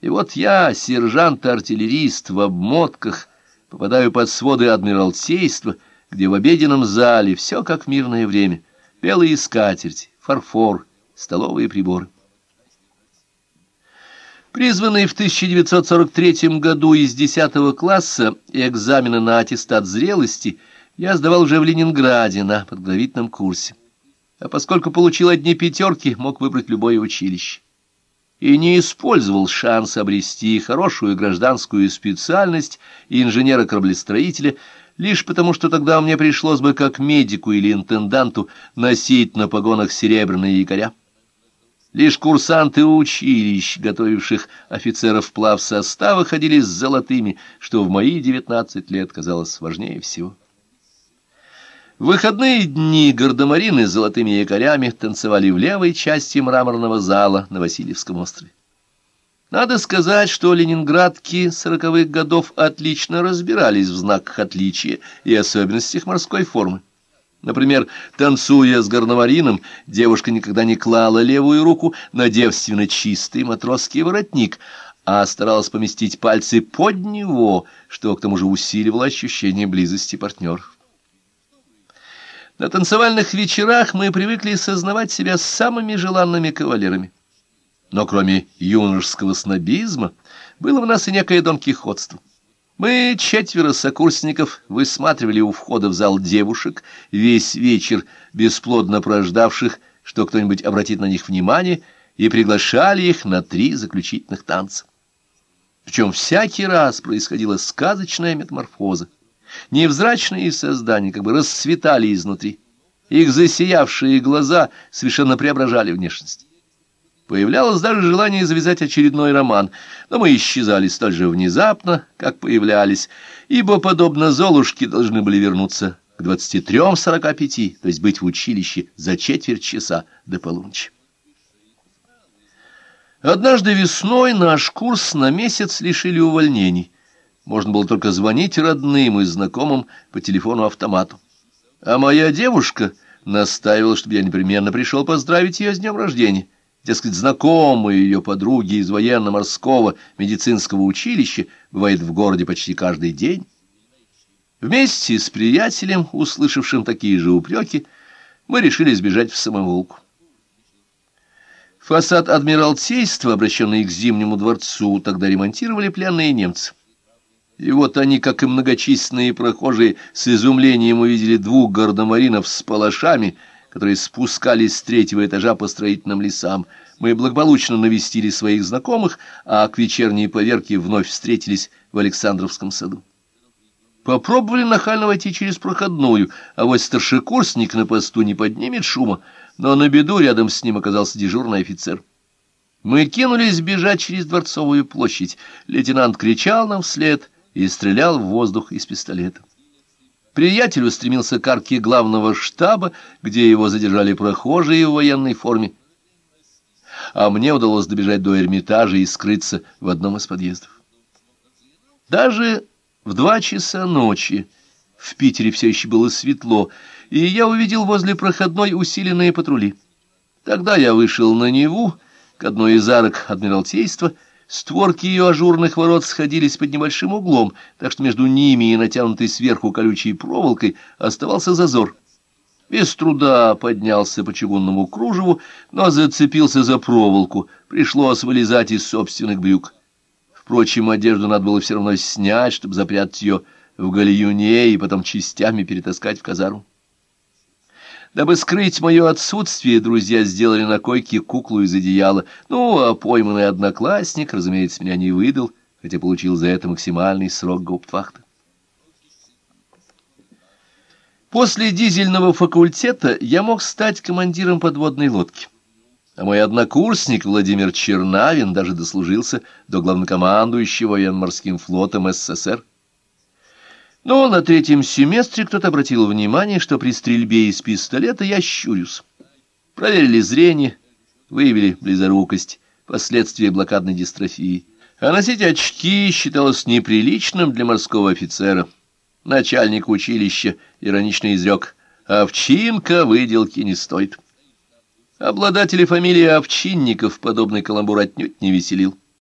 И вот я, сержант-артиллерист в обмотках, попадаю под своды Адмиралтейства, где в обеденном зале все как в мирное время. Белые скатерти, фарфор, столовые приборы. Призванный в 1943 году из 10 класса и экзамены на аттестат зрелости, я сдавал уже в Ленинграде на подготовительном курсе. А поскольку получил одни пятерки, мог выбрать любое училище. И не использовал шанс обрести хорошую гражданскую специальность инженера-кораблестроителя, лишь потому, что тогда мне пришлось бы как медику или интенданту носить на погонах серебряные якоря. Лишь курсанты училищ, готовивших офицеров плав состава, ходили с золотыми, что в мои девятнадцать лет казалось важнее всего. В выходные дни гардемарины с золотыми якорями танцевали в левой части мраморного зала на Васильевском острове. Надо сказать, что ленинградки сороковых годов отлично разбирались в знаках отличия и особенностях морской формы. Например, танцуя с горномарином, девушка никогда не клала левую руку на девственно чистый матросский воротник, а старалась поместить пальцы под него, что к тому же усиливало ощущение близости партнеров. На танцевальных вечерах мы привыкли сознавать себя самыми желанными кавалерами. Но кроме юношеского снобизма, было в нас и некое донкихотство. Мы, четверо сокурсников, высматривали у входа в зал девушек, весь вечер бесплодно прождавших, что кто-нибудь обратит на них внимание, и приглашали их на три заключительных танца. Причем всякий раз происходила сказочная метаморфоза. Невзрачные создания как бы расцветали изнутри. Их засиявшие глаза совершенно преображали внешность. Появлялось даже желание завязать очередной роман, но мы исчезали столь же внезапно, как появлялись, ибо, подобно Золушке, должны были вернуться к двадцати трем-сорока пяти, то есть быть в училище за четверть часа до полуночи. Однажды весной наш курс на месяц лишили увольнений. Можно было только звонить родным и знакомым по телефону-автомату. А моя девушка настаивала, чтобы я непременно пришел поздравить ее с днем рождения. Дескать, знакомые ее подруги из военно-морского медицинского училища бывает в городе почти каждый день. Вместе с приятелем, услышавшим такие же упреки, мы решили сбежать в самоволку. Фасад Адмиралтейства, обращенный к Зимнему дворцу, тогда ремонтировали пленные немцы. И вот они, как и многочисленные прохожие, с изумлением увидели двух гардемаринов с палашами — которые спускались с третьего этажа по строительным лесам. Мы благополучно навестили своих знакомых, а к вечерней поверке вновь встретились в Александровском саду. Попробовали нахально войти через проходную, а вот старшекурсник на посту не поднимет шума, но на беду рядом с ним оказался дежурный офицер. Мы кинулись бежать через Дворцовую площадь. Лейтенант кричал нам вслед и стрелял в воздух из пистолета. Приятель устремился к арке главного штаба, где его задержали прохожие в военной форме. А мне удалось добежать до Эрмитажа и скрыться в одном из подъездов. Даже в два часа ночи в Питере все еще было светло, и я увидел возле проходной усиленные патрули. Тогда я вышел на Неву, к одной из арок Адмиралтейства, Створки ее ажурных ворот сходились под небольшим углом, так что между ними и натянутой сверху колючей проволокой оставался зазор. Без труда поднялся по чугунному кружеву, но зацепился за проволоку, пришлось вылезать из собственных брюк. Впрочем, одежду надо было все равно снять, чтобы запрятать ее в гальюне и потом частями перетаскать в казарму. Дабы скрыть мое отсутствие, друзья сделали на койке куклу из одеяла. Ну, а пойманный одноклассник, разумеется, меня не выдал, хотя получил за это максимальный срок гауптвахта. После дизельного факультета я мог стать командиром подводной лодки. А мой однокурсник Владимир Чернавин даже дослужился до главнокомандующего военно-морским флотом СССР. Но на третьем семестре кто-то обратил внимание, что при стрельбе из пистолета я щурюсь. Проверили зрение, выявили близорукость, последствия блокадной дистрофии. А носить очки считалось неприличным для морского офицера. Начальник училища иронично изрек «Овчинка выделки не стоит». Обладатели фамилии Овчинников подобный каламбур отнюдь не веселил.